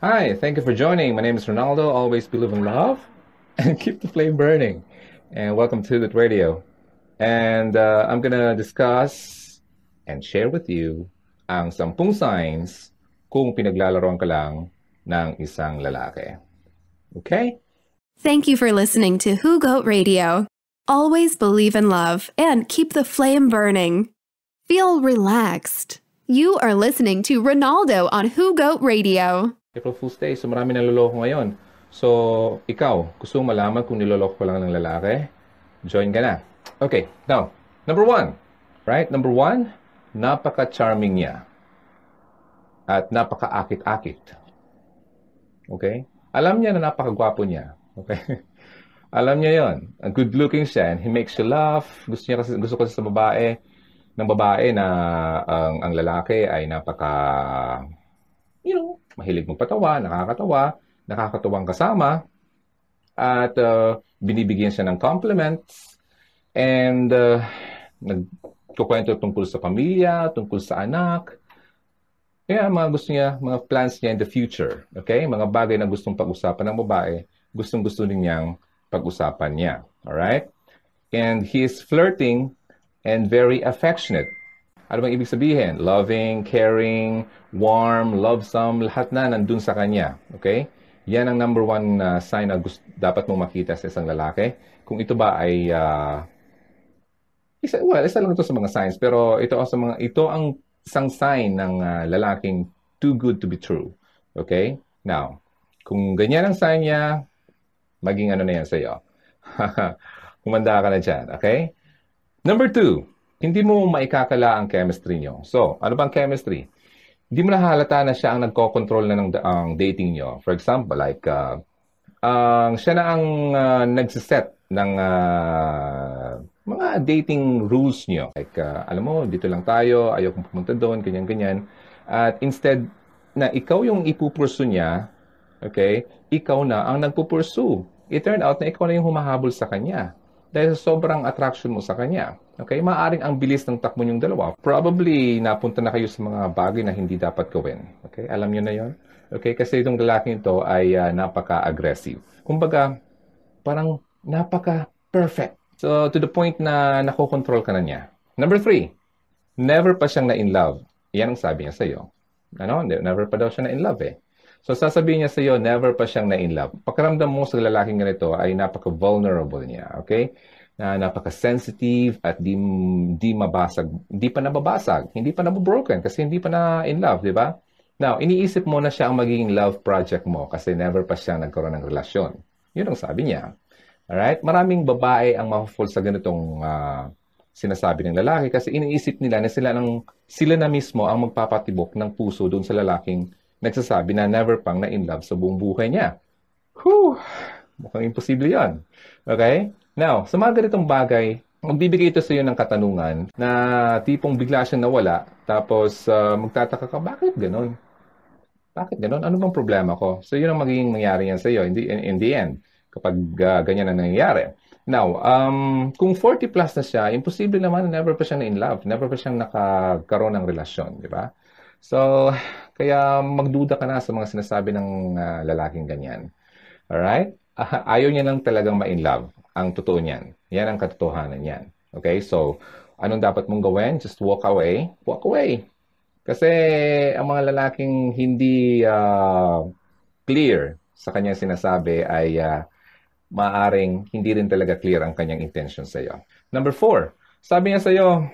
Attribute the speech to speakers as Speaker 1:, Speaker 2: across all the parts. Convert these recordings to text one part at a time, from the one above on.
Speaker 1: Hi, thank you for joining. My name is Ronaldo. Always believe in love and keep the flame burning. And welcome to the radio. And uh, I'm gonna discuss and share with you ang sampung signs kung pinaglalaroan ka lang ng isang lalaki. Okay?
Speaker 2: Thank you for listening to Who Goat Radio. Always believe in love and keep the flame burning. Feel relaxed. You are listening to Ronaldo on Who Goat Radio.
Speaker 1: April Fool's Day, so marami naloloko ngayon. So, ikaw, gusto mo malaman kung niloloko ka lang ng lalaki? Join ka na. Okay, now, number one. Right? Number one, napaka-charming niya. At napaka-akit-akit. Okay? Alam niya na napaka-gwapo niya. Okay? Alam niya yon. Good looking siya and he makes you laugh. Gusto niya kasi, gusto kasi sa babae, ng babae na ang, ang lalaki ay napaka, you know, mahilig magpatawa, nakakatawa, nakakatuwang kasama, at uh, binibigyan siya ng compliments, and uh, nagkukwento tungkol sa pamilya, tungkol sa anak. Kaya mga gusto niya, mga plans niya in the future, okay? Mga bagay na gustong pag-usapan ng babae, gustong-gusto din niyang pag-usapan niya, alright? And he is flirting and very affectionate. Ano bang ibig sabihin? Loving, caring, warm, lovesome, lahat na nandun sa kanya. Okay? Yan ang number one uh, sign na gusto, dapat mong makita sa isang lalaki. Kung ito ba ay uh, isa, well, isa lang ito sa mga signs, pero ito sa mga ito ang isang sign ng uh, lalaking too good to be true. Okay? Now, kung ganyan ang sign niya, maging ano na yan sa iyo. Kumanda ka na dyan. Okay? Number two, hindi mo maikakala ang chemistry nyo. So, ano bang chemistry? Hindi mo nahalata na siya ang nagko-control na ng ang dating nyo. For example, like, uh, uh, siya na ang uh, nagsiset ng uh, mga dating rules nyo. Like, uh, alam mo, dito lang tayo, ayaw kong pumunta doon, ganyan-ganyan. At instead na ikaw yung ipupursu niya, okay, ikaw na ang nagpupursu. It turned out na ikaw na yung humahabol sa kanya dahil sobrang attraction mo sa kanya. Okay? Maaring ang bilis ng takbo niyong dalawa. Probably napunta na kayo sa mga bagay na hindi dapat gawin. Okay? Alam niyo na yon. Okay? Kasi itong lalaking ito ay uh, napaka-aggressive. Kumbaga, parang napaka-perfect. So, to the point na nakokontrol ka na niya. Number three, never pa siyang na-in love. Yan ang sabi niya sa'yo. Ano? Never pa daw siya na-in love eh. So sasabihin niya sa iyo, never pa siyang na-in love. Pakiramdam mo sa lalaking ganito ay napaka-vulnerable niya, okay? Na napaka-sensitive at di, di mabasag, di pa nababasag, hindi pa nabobroken kasi hindi pa na-in love, di ba? Now, iniisip mo na siya ang magiging love project mo kasi never pa siya nagkaroon ng relasyon. Yun ang sabi niya. Alright? Maraming babae ang ma-fall sa ganitong uh, sinasabi ng lalaki kasi iniisip nila na sila, ng, sila na mismo ang magpapatibok ng puso doon sa lalaking nagsasabi na never pang na-in love sa buong buhay niya. Whew! Mukhang imposible yan. Okay? Now, sa mga ganitong bagay, magbibigay ito sa iyo ng katanungan na tipong bigla siyang nawala, tapos uh, magtataka ka, bakit ganun? Bakit ganun? Ano bang problema ko? So, yun ang magiging mangyari yan sa iyo in the, in, in the end, kapag uh, ganyan ang nangyayari. Now, um, kung 40 plus na siya, imposible naman na never pa siyang na in love, never pa siyang nakakaroon ng relasyon, di ba? So, kaya magduda ka na sa mga sinasabi ng uh, lalaking ganyan. Alright? Uh, ayaw niya lang talagang ma-in love. Ang totoo niyan. Yan ang katotohanan niyan. Okay? So, anong dapat mong gawin? Just walk away. Walk away. Kasi ang mga lalaking hindi uh, clear sa kanyang sinasabi ay uh, maaring hindi rin talaga clear ang kanyang intention sa iyo. Number four, sabi niya sa iyo,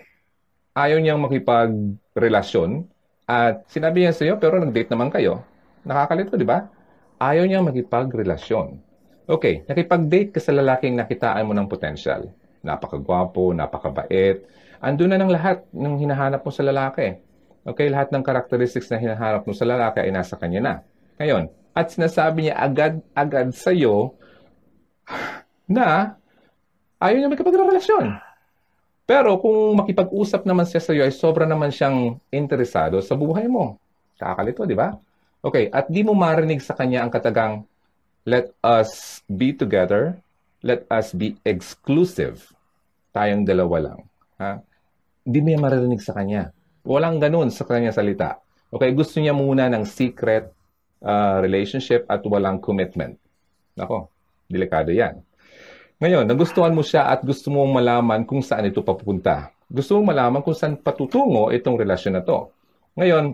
Speaker 1: ayaw niyang makipagrelasyon at sinabi niya sa iyo, pero nag-date naman kayo. Nakakalito, di ba? Ayaw niya makipagrelasyon. Okay, nakipag-date ka sa lalaking nakitaan mo ng potential. Napakagwapo, napakabait. Andun na ng lahat ng hinahanap mo sa lalaki. Okay, lahat ng characteristics na hinahanap mo sa lalaki ay nasa kanya na. Ngayon, at sinasabi niya agad-agad sa iyo na ayaw niya makipagrelasyon. Pero kung makipag-usap naman siya sa iyo ay sobra naman siyang interesado sa buhay mo. Kakalito, di ba? Okay, at di mo marinig sa kanya ang katagang, let us be together, let us be exclusive. Tayong dalawa lang. Ha? Di mo yan maririnig sa kanya. Walang ganun sa kanya salita. Okay, gusto niya muna ng secret uh, relationship at walang commitment. Nako, delikado yan. Ngayon, nagustuhan mo siya at gusto mong malaman kung saan ito papupunta. Gusto mong malaman kung saan patutungo itong relasyon na to. Ngayon,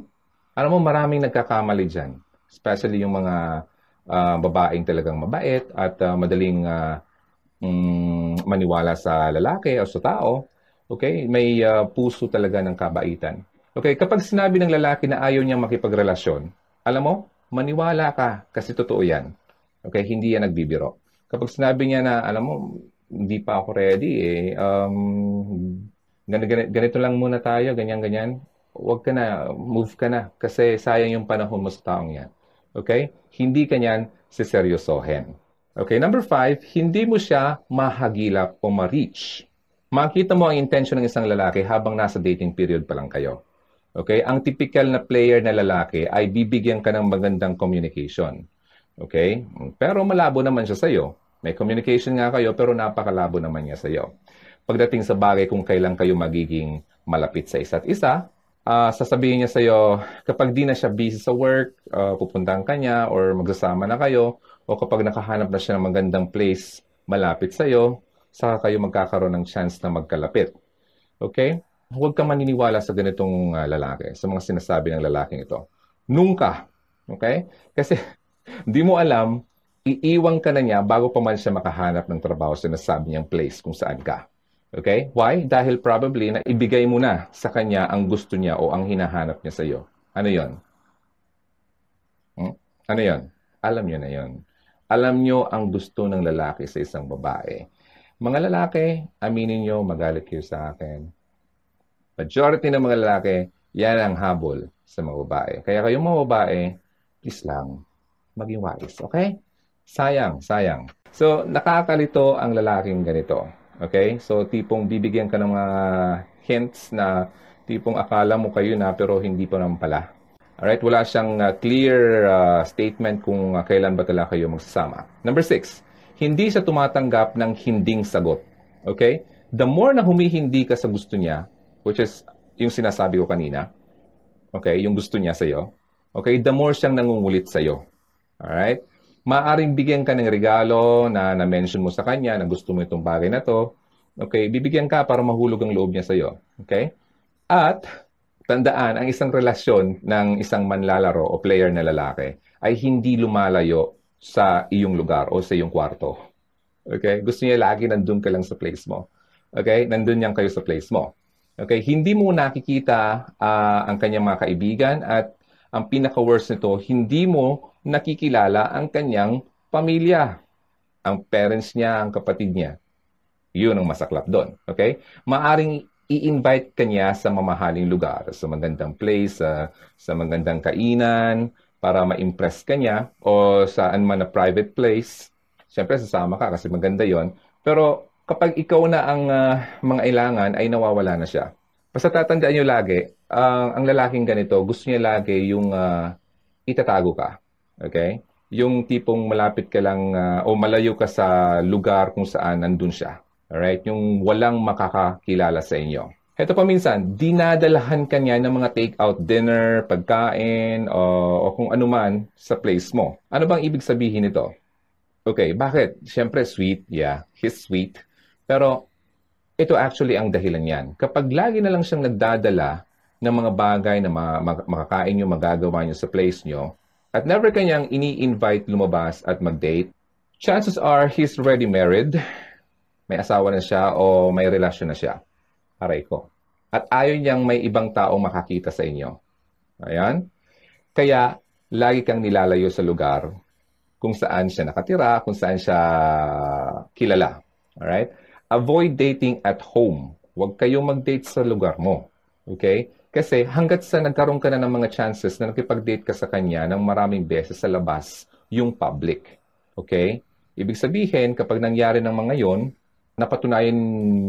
Speaker 1: alam mo, maraming nagkakamali dyan. Especially yung mga uh, babaeng talagang mabait at uh, madaling uh, um, maniwala sa lalaki o sa tao. Okay? May uh, puso talaga ng kabaitan. Okay? Kapag sinabi ng lalaki na ayaw niyang makipagrelasyon, alam mo, maniwala ka kasi totoo yan. Okay? Hindi yan nagbibiro. Kapag sinabi niya na, alam mo, hindi pa ako ready eh, um, ganito, lang muna tayo, ganyan-ganyan, huwag ka na, move ka na kasi sayang yung panahon mo sa taong yan. Okay? Hindi ka niyan siseryosohin. Okay, number five, hindi mo siya mahagilap o ma-reach. Makita mo ang intention ng isang lalaki habang nasa dating period pa lang kayo. Okay, ang typical na player na lalaki ay bibigyan ka ng magandang communication. Okay, pero malabo naman siya sa'yo. May communication nga kayo pero napakalabo naman niya sa'yo. Pagdating sa bagay kung kailan kayo magiging malapit sa isa't isa, uh, sasabihin niya sa iyo kapag di na siya busy sa work, uh, pupuntahan ka niya or magsasama na kayo o kapag nakahanap na siya ng magandang place malapit sa iyo, saka kayo magkakaroon ng chance na magkalapit. Okay? Huwag ka maniniwala sa ganitong uh, lalaki, sa mga sinasabi ng lalaking ito. Nunca. Okay? Kasi di mo alam, iiwang ka na niya bago pa man siya makahanap ng trabaho sa nasabi niyang place kung saan ka. Okay? Why? Dahil probably na ibigay mo na sa kanya ang gusto niya o ang hinahanap niya sa iyo. Ano yon? Hmm? Ano yon? Alam niyo na yon. Alam niyo ang gusto ng lalaki sa isang babae. Mga lalaki, aminin niyo, magalit kayo sa akin. Majority ng mga lalaki, yan ang habol sa mga babae. Kaya kayong mga babae, please lang, maging wise. Okay? Sayang, sayang. So, nakakalito ang lalaking ganito Okay? So, tipong bibigyan ka ng mga hints na tipong akala mo kayo na pero hindi pa naman pala. Alright? Wala siyang uh, clear uh, statement kung uh, kailan ba talaga kayo magsasama. Number six, hindi siya tumatanggap ng hinding sagot. Okay? The more na humihindi ka sa gusto niya, which is yung sinasabi ko kanina, okay, yung gusto niya sa'yo, okay, the more siyang nangungulit sa'yo. Alright? Maaring bigyan ka ng regalo na na-mention mo sa kanya na gusto mo itong bagay na to. Okay, bibigyan ka para mahulog ang loob niya sa iyo. Okay? At tandaan, ang isang relasyon ng isang manlalaro o player na lalaki ay hindi lumalayo sa iyong lugar o sa iyong kwarto. Okay? Gusto niya lagi nandun ka lang sa place mo. Okay? Nandun yan kayo sa place mo. Okay? Hindi mo nakikita uh, ang kanyang mga kaibigan at ang pinaka-worst nito, hindi mo nakikilala ang kanyang pamilya. Ang parents niya, ang kapatid niya. Yun ang masaklap doon. Okay? Maaring i-invite kanya sa mamahaling lugar, sa magandang place, sa, sa magandang kainan, para ma-impress kanya, o saan man na private place. Siyempre, sasama ka kasi maganda yon Pero kapag ikaw na ang uh, mga ilangan, ay nawawala na siya. Basta tatandaan nyo lagi, uh, ang lalaking ganito, gusto niya lagi yung uh, itatago ka. Okay? Yung tipong malapit ka lang uh, o malayo ka sa lugar kung saan nandun siya. Alright? Yung walang makakakilala sa inyo. Ito pa minsan, dinadalahan ka niya ng mga take-out dinner, pagkain, o, o kung ano man sa place mo. Ano bang ibig sabihin nito? Okay, bakit? Siyempre, sweet. Yeah, he's sweet. Pero, ito actually ang dahilan yan. Kapag lagi na lang siyang nagdadala ng mga bagay na makakain nyo, magagawa nyo sa place nyo, at never kanyang ini-invite lumabas at mag-date, chances are he's already married, may asawa na siya o may relasyon na siya. Aray ko. At ayaw niyang may ibang tao makakita sa inyo. Ayan. Kaya, lagi kang nilalayo sa lugar kung saan siya nakatira, kung saan siya kilala. Alright? Avoid dating at home. Huwag kayong mag-date sa lugar mo. Okay? Kasi hanggat sa nagkaroon ka na ng mga chances na nakipag-date ka sa kanya ng maraming beses sa labas, yung public. Okay? Ibig sabihin, kapag nangyari ng mga yon, napatunayan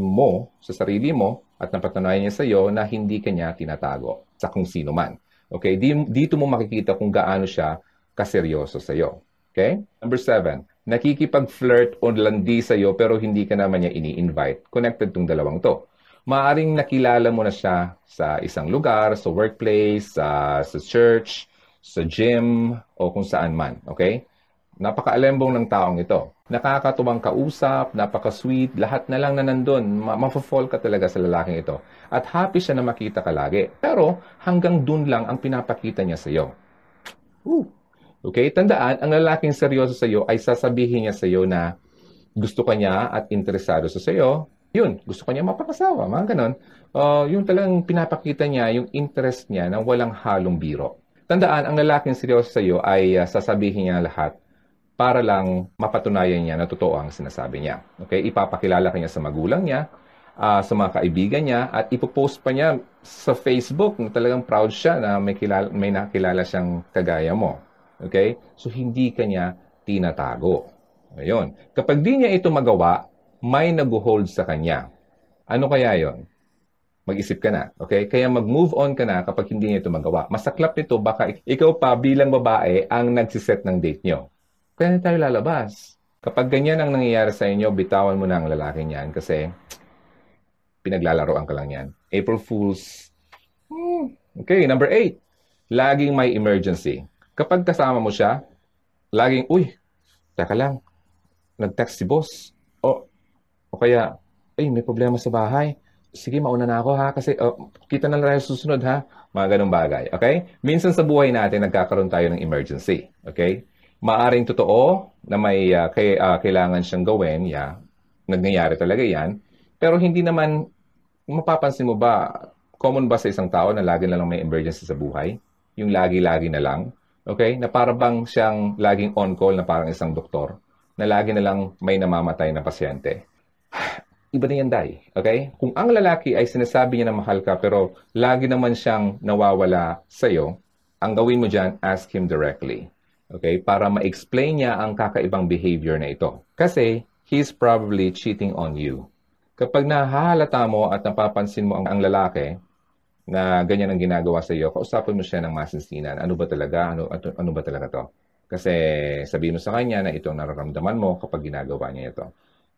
Speaker 1: mo sa sarili mo at napatunayan niya sa iyo na hindi kanya tinatago sa kung sino man. Okay? Dito mo makikita kung gaano siya kaseryoso sa iyo. Okay? Number seven, nakikipag-flirt o landi sa iyo pero hindi ka naman niya ini-invite. Connected tong dalawang to maaring nakilala mo na siya sa isang lugar, sa workplace, sa, sa church, sa gym, o kung saan man. Okay? Napaka-alembong ng taong ito. Nakakatuwang kausap, napaka-sweet, lahat na lang na nandun. Ma- fall ka talaga sa lalaking ito. At happy siya na makita ka lagi. Pero hanggang dun lang ang pinapakita niya sa iyo. Okay? Tandaan, ang lalaking seryoso sa iyo ay sasabihin niya sa iyo na gusto ka niya at interesado sa iyo. Yun, gusto ka niya mapakasawa, mga ganon. Uh, yung talagang pinapakita niya yung interest niya na walang halong biro. Tandaan, ang lalaking seryoso sa iyo ay uh, sasabihin niya lahat para lang mapatunayan niya na totoo ang sinasabi niya. Okay? Ipapakilala kanya sa magulang niya, uh, sa mga kaibigan niya, at ipopost pa niya sa Facebook na talagang proud siya na may, kilala, may nakilala siyang kagaya mo. Okay? So, hindi kanya tinatago. Ayun. Kapag di niya ito magawa, may nag-hold sa kanya. Ano kaya yon? Mag-isip ka na, okay? Kaya mag-move on ka na kapag hindi niya ito magawa. Masaklap nito, baka ikaw pa bilang babae ang nagsiset ng date niyo. Kaya tayo lalabas. Kapag ganyan ang nangyayari sa inyo, bitawan mo na ang lalaki niyan kasi pinaglalaroan ka lang yan. April Fools. Hmm. Okay, number eight. Laging may emergency. Kapag kasama mo siya, laging, uy, teka lang, nag-text si boss. O, o kaya, ay, may problema sa bahay. Sige, mauna na ako ha, kasi oh, kita na lang tayo susunod ha. Mga ganong bagay, okay? Minsan sa buhay natin, nagkakaroon tayo ng emergency, okay? maaring totoo na may uh, kay, uh, kailangan siyang gawin, yeah, nangyayari talaga yan. Pero hindi naman, mapapansin mo ba, common ba sa isang tao na lagi na lang may emergency sa buhay? Yung lagi-lagi na lang? Okay? Na para siyang laging on-call na parang isang doktor? Na lagi na lang may namamatay na pasyente? Iba na yan, Day. Okay? Kung ang lalaki ay sinasabi niya na mahal ka pero lagi naman siyang nawawala sa'yo, ang gawin mo dyan, ask him directly okay, para ma-explain niya ang kakaibang behavior na ito. Kasi he's probably cheating on you. Kapag nahahalata mo at napapansin mo ang, ang lalaki na ganyan ang ginagawa sa iyo, kausapin mo siya ng masinsinan. Ano ba talaga? Ano, ano, ano ba talaga to? Kasi sabihin mo sa kanya na ito ang nararamdaman mo kapag ginagawa niya ito.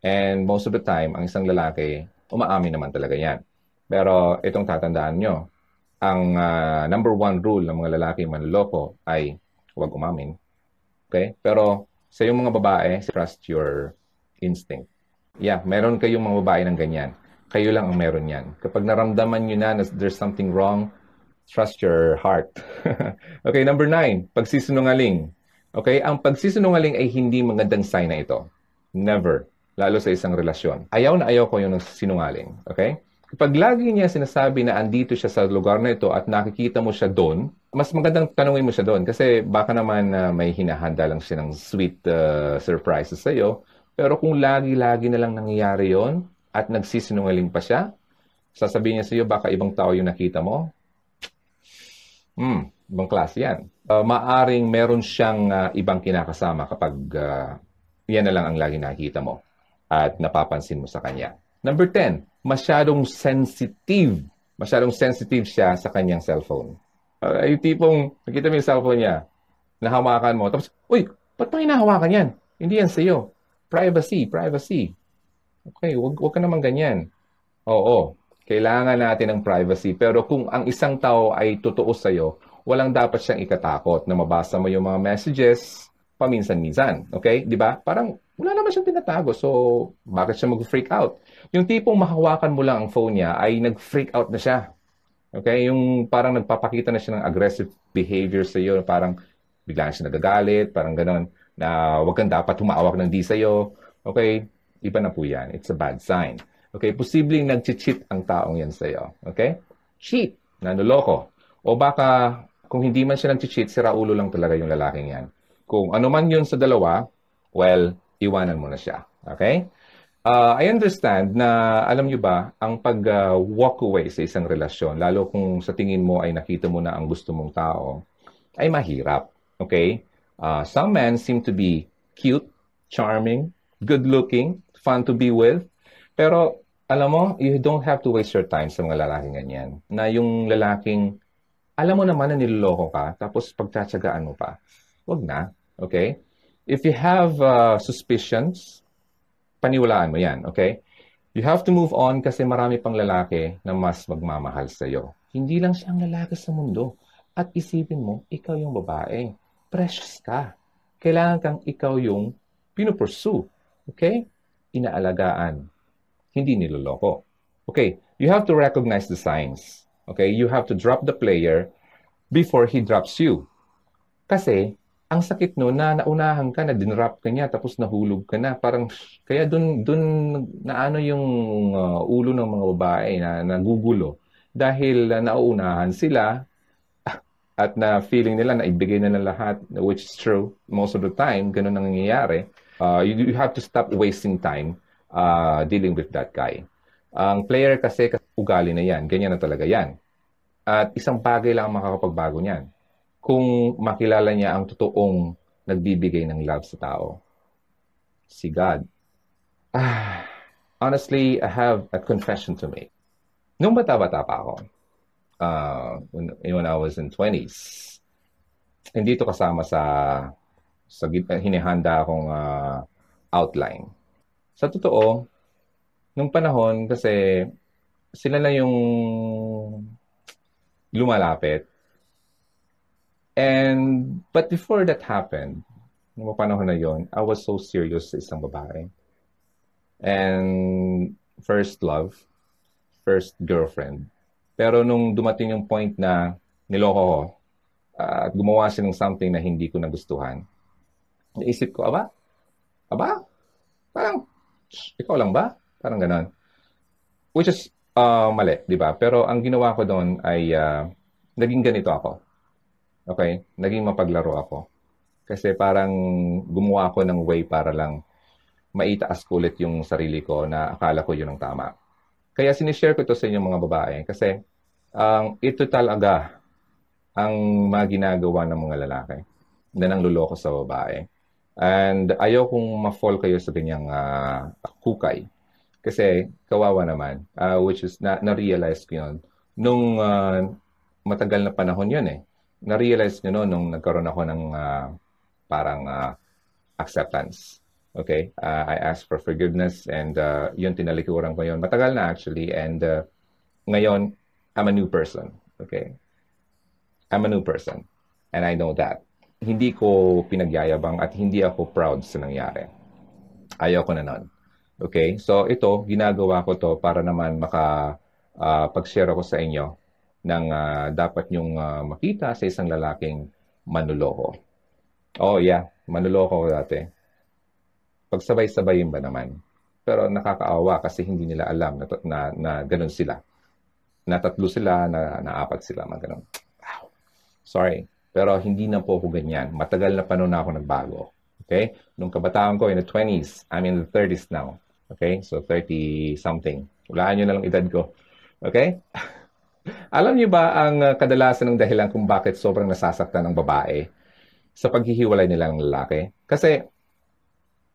Speaker 1: And most of the time, ang isang lalaki, umaamin naman talaga yan. Pero itong tatandaan nyo, ang uh, number one rule ng mga lalaki manloloko ay huwag umamin. Okay? Pero sa yung mga babae, trust your instinct. Yeah, meron kayong mga babae ng ganyan. Kayo lang ang meron yan. Kapag naramdaman nyo na na there's something wrong, trust your heart. okay, number nine, pagsisinungaling. Okay, ang pagsisinungaling ay hindi magandang sign na ito. Never. Lalo sa isang relasyon. Ayaw na ayaw ko yung sinungaling. Okay? Kapag lagi niya sinasabi na andito siya sa lugar na ito at nakikita mo siya doon, mas magandang tanungin mo siya doon kasi baka naman uh, may hinahanda lang siya ng sweet uh, surprises sa iyo. Pero kung lagi-lagi na lang nangyayari yon at nagsisinungaling pa siya, sasabihin niya sa iyo baka ibang tao yung nakita mo. Hmm, ibang klase yan. Uh, maaring meron siyang uh, ibang kinakasama kapag uh, yan na lang ang lagi nakikita mo at napapansin mo sa kanya. Number 10, masyadong sensitive. Masyadong sensitive siya sa kanyang cellphone. Uh, yung tipong, nakita mo yung cellphone niya, nahawakan mo, tapos, uy, ba't mo hinahawakan yan? Hindi yan sa'yo. Privacy, privacy. Okay, wag, wag ka naman ganyan. Oo, kailangan natin ng privacy. Pero kung ang isang tao ay totoo sa'yo, walang dapat siyang ikatakot na mabasa mo yung mga messages paminsan-minsan. Okay? Di ba? Parang wala naman siyang tinatago. So, bakit siya mag-freak out? Yung tipong mahawakan mo lang ang phone niya ay nag-freak out na siya. Okay? Yung parang nagpapakita na siya ng aggressive behavior sa iyo, parang bigla siya nagagalit, parang gano'n, na wag kang dapat humawak ng di sa iyo. Okay? Iba na po yan. It's a bad sign. Okay? Posibleng nag-cheat ang taong yan sa iyo. Okay? Cheat. Nanuloko. O baka kung hindi man siya nag-cheat, sira ulo lang talaga yung lalaking yan. Kung ano man yun sa dalawa, well, iwanan mo na siya. Okay? Uh, I understand na, alam nyo ba, ang pag-walk uh, away sa isang relasyon, lalo kung sa tingin mo ay nakita mo na ang gusto mong tao, ay mahirap. Okay? Uh, some men seem to be cute, charming, good-looking, fun to be with. Pero, alam mo, you don't have to waste your time sa mga lalaking ganyan. Na yung lalaking, alam mo naman na niloloko ka, tapos pagtsatsagaan mo pa. Wag na. Okay? If you have uh, suspicions, paniwalaan mo yan, okay? You have to move on kasi marami pang lalaki na mas magmamahal sa iyo. Hindi lang siya ang lalaki sa mundo. At isipin mo, ikaw yung babae. Precious ka. Kailangan kang ikaw yung pinupursue. Okay? Inaalagaan. Hindi niloloko. Okay, you have to recognize the signs. Okay, you have to drop the player before he drops you. Kasi, ang sakit no na naunahan ka na dinrap ka niya tapos nahulog ka na. Parang kaya dun dun naano yung uh, ulo ng mga babae na nagugulo. Dahil uh, nauunahan sila at na feeling nila na ibigay na ng lahat which is true most of the time ganun ang nangyayari. Uh, you, you have to stop wasting time uh, dealing with that guy. Ang player kasi ugali na yan ganyan na talaga yan. At isang bagay lang makakapagbago niyan kung makilala niya ang totoong nagbibigay ng love sa tao. Si God. Ah, honestly, I have a confession to make. Nung bata-bata pa ako, uh, when, when I was in 20s, hindi to kasama sa sa hinihanda akong uh, outline. Sa totoo, nung panahon kasi sila na yung lumalapit And, but before that happened, nung panahon na yon, I was so serious sa isang babae. And first love, first girlfriend. Pero nung dumating yung point na niloko ko, uh, at gumawa siya ng something na hindi ko nagustuhan, naisip ko, aba? Aba? Parang, ikaw lang ba? Parang ganon. Which is uh, mali, di ba? Pero ang ginawa ko doon ay uh, naging ganito ako Okay? Naging mapaglaro ako. Kasi parang gumawa ako ng way para lang maitaas ko ulit yung sarili ko na akala ko yun ang tama. Kaya sinishare ko ito sa inyong mga babae kasi ang um, ito talaga ang mga ginagawa ng mga lalaki na nang luloko sa babae. And ayaw kong ma-fall kayo sa ganyang uh, hukay. Kasi kawawa naman, uh, which is na, na-realize ko yun. Nung uh, matagal na panahon yun eh na-realize nyo no, nung nagkaroon ako ng uh, parang uh, acceptance. Okay? Uh, I asked for forgiveness and uh, yun tinalikuran ko yun. Matagal na actually and uh, ngayon, I'm a new person. Okay? I'm a new person. And I know that. Hindi ko pinagyayabang at hindi ako proud sa nangyari. Ayaw ko na nun. Okay? So ito, ginagawa ko to para naman maka uh, pag-share ako sa inyo ng uh, dapat nyong uh, makita sa isang lalaking manuloko. Oh yeah, manuloko ko dati. Pagsabay-sabayin ba naman? Pero nakakaawa kasi hindi nila alam na, na, na ganun sila. Na tatlo sila, na, na apat sila, mga ganun. Wow. Sorry. Pero hindi na po ako ganyan. Matagal na pa noon ako nagbago. Okay? Nung kabataan ko in the 20s, I'm in the 30s now. Okay? So 30 something. Walaan nyo na lang edad ko. Okay? Alam niyo ba ang uh, kadalasan ng dahilan kung bakit sobrang nasasaktan ng babae sa paghihiwalay nila ng lalaki? Kasi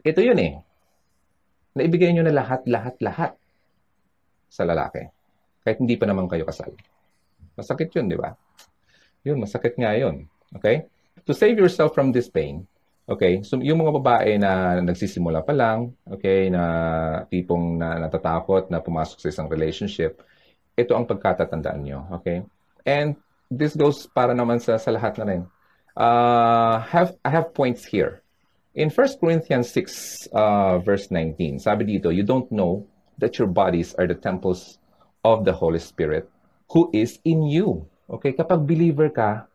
Speaker 1: ito yun eh. Naibigay niyo na lahat, lahat, lahat sa lalaki. Kahit hindi pa naman kayo kasal. Masakit yun, di ba? Yun, masakit nga yun. Okay? To save yourself from this pain, okay, so yung mga babae na nagsisimula pa lang, okay, na tipong na natatakot na pumasok sa isang relationship, ito ang pagkatatandaan nyo. Okay? And this goes para naman sa, sa lahat na rin. Uh, have, I have points here. In 1 Corinthians 6, uh, verse 19, sabi dito, you don't know that your bodies are the temples of the Holy Spirit who is in you. Okay? Kapag believer ka,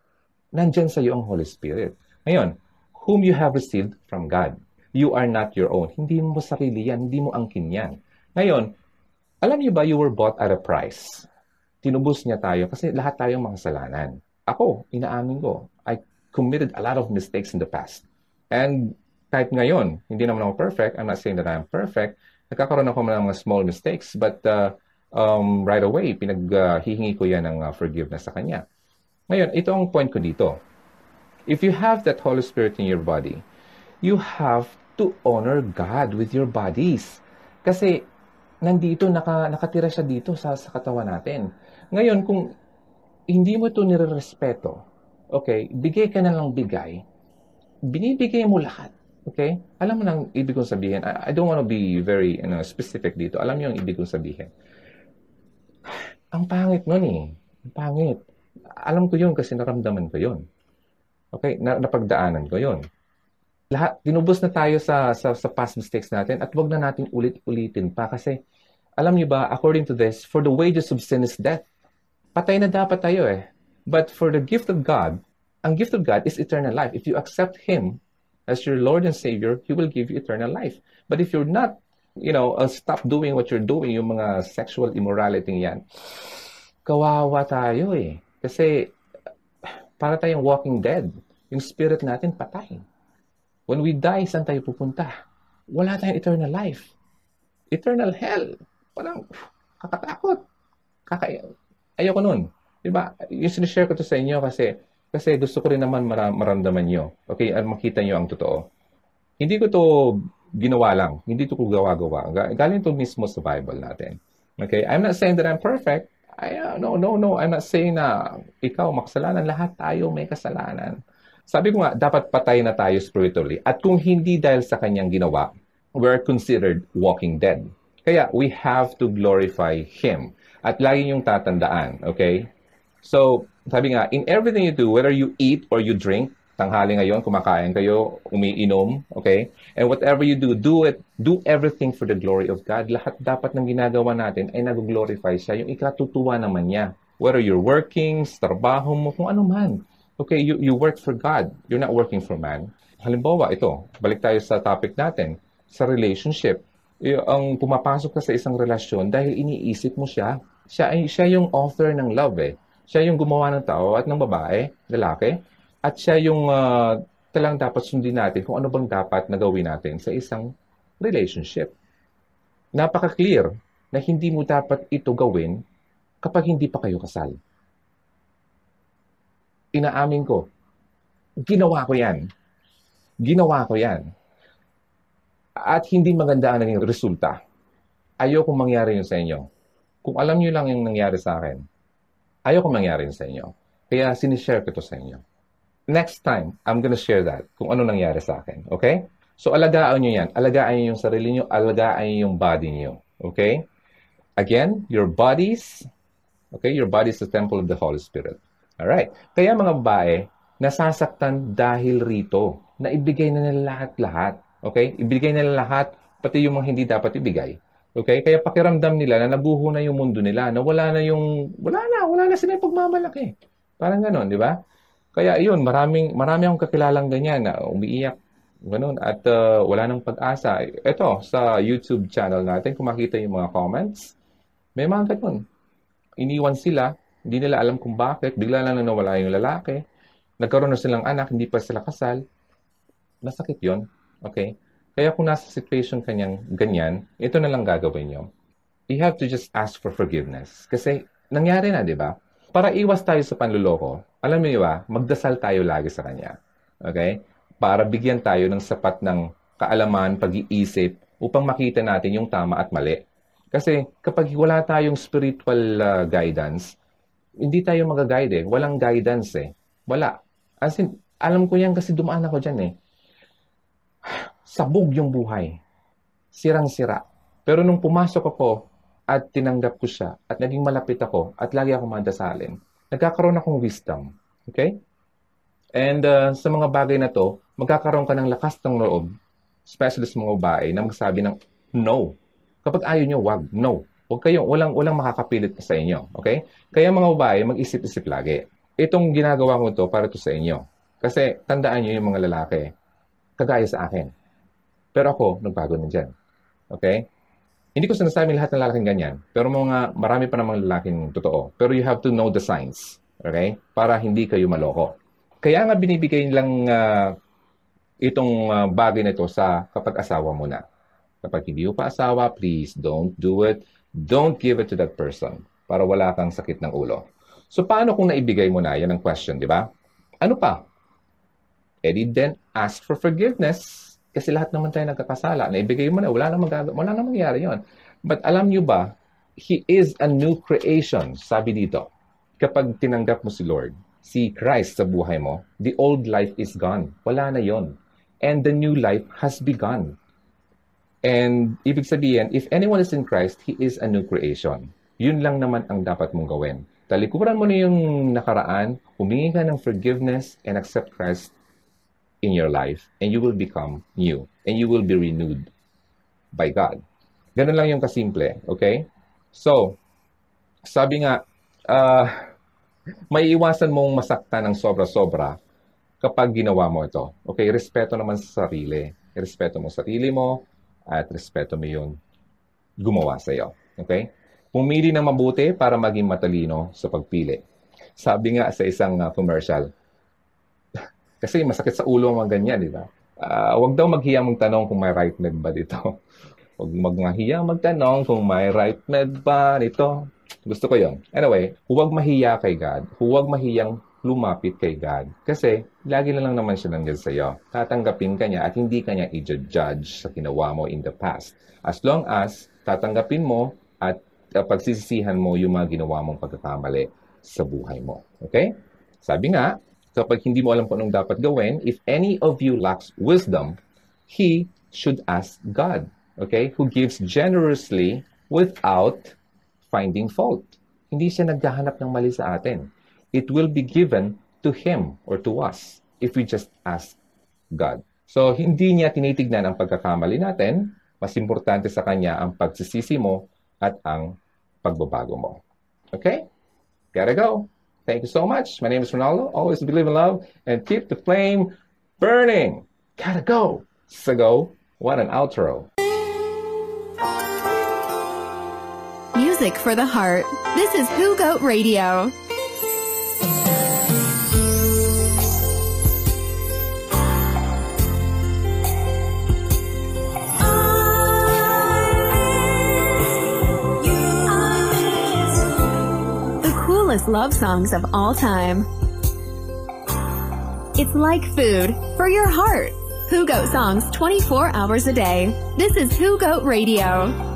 Speaker 1: nandyan sa iyo ang Holy Spirit. Ngayon, whom you have received from God. You are not your own. Hindi mo sarili yan. Hindi mo angkin yan. Ngayon, alam niyo ba, you were bought at a price. Tinubos niya tayo kasi lahat tayong makasalanan. Ako, inaamin ko, I committed a lot of mistakes in the past. And kahit ngayon, hindi naman ako perfect. I'm not saying that I'm perfect. Nagkakaroon ako ng mga small mistakes, but uh, um, right away, pinaghihingi uh, ko yan ng uh, forgiveness sa kanya. Ngayon, ito ang point ko dito. If you have that Holy Spirit in your body, you have to honor God with your bodies. Kasi nandito, naka, nakatira siya dito sa, sa katawan natin. Ngayon, kung hindi mo ito nirerespeto, okay, bigay ka na lang bigay, binibigay mo lahat. Okay? Alam mo nang ibig kong sabihin. I, I don't want to be very you know, specific dito. Alam niyo ang ibig kong sabihin. Ang pangit nun eh. Ang pangit. Alam ko yun kasi naramdaman ko yun. Okay? Na, napagdaanan ko yun. Lahat, tinubos na tayo sa, sa, sa past mistakes natin at wag na natin ulit-ulitin pa kasi alam niyo ba, according to this, for the wages of sin is death. Patay na dapat tayo eh. But for the gift of God, ang gift of God is eternal life. If you accept Him as your Lord and Savior, He will give you eternal life. But if you're not, you know, uh, stop doing what you're doing, yung mga sexual immorality yan, kawawa tayo eh. Kasi para tayong walking dead. Yung spirit natin patay. When we die, saan tayo pupunta? Wala tayong eternal life. Eternal hell. Walang kakatakot. Kaka Ayoko nun. Diba? Yung sinishare ko to sa inyo kasi kasi gusto ko rin naman mara- maramdaman nyo. Okay? At makita nyo ang totoo. Hindi ko to ginawa lang. Hindi to ko gawa-gawa. Galing to mismo sa Bible natin. Okay? I'm not saying that I'm perfect. I, uh, no, no, no. I'm not saying na ikaw makasalanan. Lahat tayo may kasalanan. Sabi ko nga, dapat patay na tayo spiritually. At kung hindi dahil sa kanyang ginawa, we're considered walking dead. Kaya we have to glorify Him. At lagi yung tatandaan, okay? So, sabi nga, in everything you do, whether you eat or you drink, tanghali ngayon, kumakain kayo, umiinom, okay? And whatever you do, do it, do everything for the glory of God. Lahat dapat ng ginagawa natin ay nag-glorify siya, yung ikatutuwa naman niya. Whether you're working, trabaho mo, kung ano man. Okay, you, you work for God. You're not working for man. Halimbawa, ito, balik tayo sa topic natin, sa relationship ang pumapasok ka sa isang relasyon dahil iniisip mo siya. Siya, ay, siya yung author ng love eh. Siya yung gumawa ng tao at ng babae, lalaki. At siya yung uh, talang dapat sundin natin kung ano bang dapat na gawin natin sa isang relationship. Napaka-clear na hindi mo dapat ito gawin kapag hindi pa kayo kasal. Inaamin ko, ginawa ko yan. Ginawa ko yan at hindi maganda ang naging resulta. Ayoko mangyari yun sa inyo. Kung alam nyo lang yung nangyari sa akin, ayoko mangyari yun sa inyo. Kaya sinishare ko ito sa inyo. Next time, I'm gonna share that, kung ano nangyari sa akin. Okay? So, alagaan nyo yan. Alagaan nyo yung sarili nyo, alagaan nyo yung body nyo. Okay? Again, your bodies, okay, your body is the temple of the Holy Spirit. Alright? Kaya mga babae, nasasaktan dahil rito, na ibigay na nila lahat-lahat. Okay? Ibigay nila lahat, pati yung mga hindi dapat ibigay. Okay? Kaya pakiramdam nila na nabuho na yung mundo nila, na wala na yung, wala na, wala na sila yung pagmamalaki. Parang ganon, di ba? Kaya yun, maraming, marami akong kakilalang ganyan na umiiyak, ganun, at uh, wala nang pag-asa. Ito, sa YouTube channel natin, kung makita yung mga comments, may mga ganun. Iniwan sila, hindi nila alam kung bakit, bigla lang nawala yung lalaki, nagkaroon na silang anak, hindi pa sila kasal, masakit yon Okay? Kaya kung nasa situation kanyang ganyan, ito na lang gagawin nyo. You have to just ask for forgiveness. Kasi nangyari na, di ba? Para iwas tayo sa panluloko, alam mo ba, magdasal tayo lagi sa Kanya. Okay? Para bigyan tayo ng sapat ng kaalaman, pag-iisip, upang makita natin yung tama at mali. Kasi kapag wala tayong spiritual uh, guidance, hindi tayo mag-guide eh. Walang guidance eh. Wala. As in, alam ko yan kasi dumaan ako dyan eh sabog yung buhay. Sirang-sira. Pero nung pumasok ako at tinanggap ko siya at naging malapit ako at lagi ako madasalin, nagkakaroon akong wisdom. Okay? And uh, sa mga bagay na to, magkakaroon ka ng lakas ng loob, especially sa mga babae, na magsabi ng no. Kapag ayaw nyo, wag. No. Huwag kayo, walang, walang makakapilit sa inyo. Okay? Kaya mga babae, mag-isip-isip lagi. Itong ginagawa ko to para to sa inyo. Kasi tandaan nyo yung mga lalaki, kagaya sa akin pero ako, nagbago na dyan. Okay? Hindi ko sinasabing lahat ng lalaking ganyan. Pero mga, marami pa namang lalaking totoo. Pero you have to know the signs. Okay? Para hindi kayo maloko. Kaya nga binibigay lang uh, itong uh, bagay na ito sa kapag asawa mo na. Kapag hindi mo pa asawa, please don't do it. Don't give it to that person para wala kang sakit ng ulo. So, paano kung naibigay mo na? Yan ang question, di ba? Ano pa? E then ask for forgiveness kasi lahat naman tayo nagkakasala. Naibigay mo na, wala namang, wala namang mangyari yon. But alam nyo ba, He is a new creation, sabi dito. Kapag tinanggap mo si Lord, si Christ sa buhay mo, the old life is gone. Wala na yon. And the new life has begun. And ibig sabihin, if anyone is in Christ, he is a new creation. Yun lang naman ang dapat mong gawin. talikuran mo na yung nakaraan, humingi ka ng forgiveness and accept Christ in your life and you will become new and you will be renewed by God. Ganun lang yung kasimple, okay? So, sabi nga, uh, may iwasan mong masaktan ng sobra-sobra kapag ginawa mo ito. Okay, respeto naman sa sarili. Respeto mo sarili mo at respeto mo yung gumawa sa iyo. Okay? Pumili ng mabuti para maging matalino sa pagpili. Sabi nga sa isang uh, commercial, kasi masakit sa ulo ang mga ganyan, di ba? Uh, huwag daw maghiya magtanong kung may right med ba dito. Huwag magmahiya magtanong kung may right med ba nito. Gusto ko yon. Anyway, huwag mahiya kay God. Huwag mahiyang lumapit kay God. Kasi, lagi na lang naman siya nandiyan sa iyo. Tatanggapin ka niya at hindi ka niya i-judge sa ginawa mo in the past. As long as tatanggapin mo at uh, pagsisisihan mo yung mga ginawa mong pagkakamali sa buhay mo. Okay? Sabi nga, kapag hindi mo alam kung anong dapat gawin, if any of you lacks wisdom, he should ask God, okay, who gives generously without finding fault. Hindi siya naghahanap ng mali sa atin. It will be given to him or to us if we just ask God. So, hindi niya tinitignan ang pagkakamali natin. Mas importante sa kanya ang pagsisisi mo at ang pagbabago mo. Okay? Gotta go. Thank you so much. My name is Ronaldo. Always believe in love and keep the flame burning. Gotta go. Sago, what an outro.
Speaker 2: Music for the heart. This is Who Goat Radio. Love songs of all time. It's like food for your heart. Who Goat songs 24 hours a day. This is Who Goat Radio.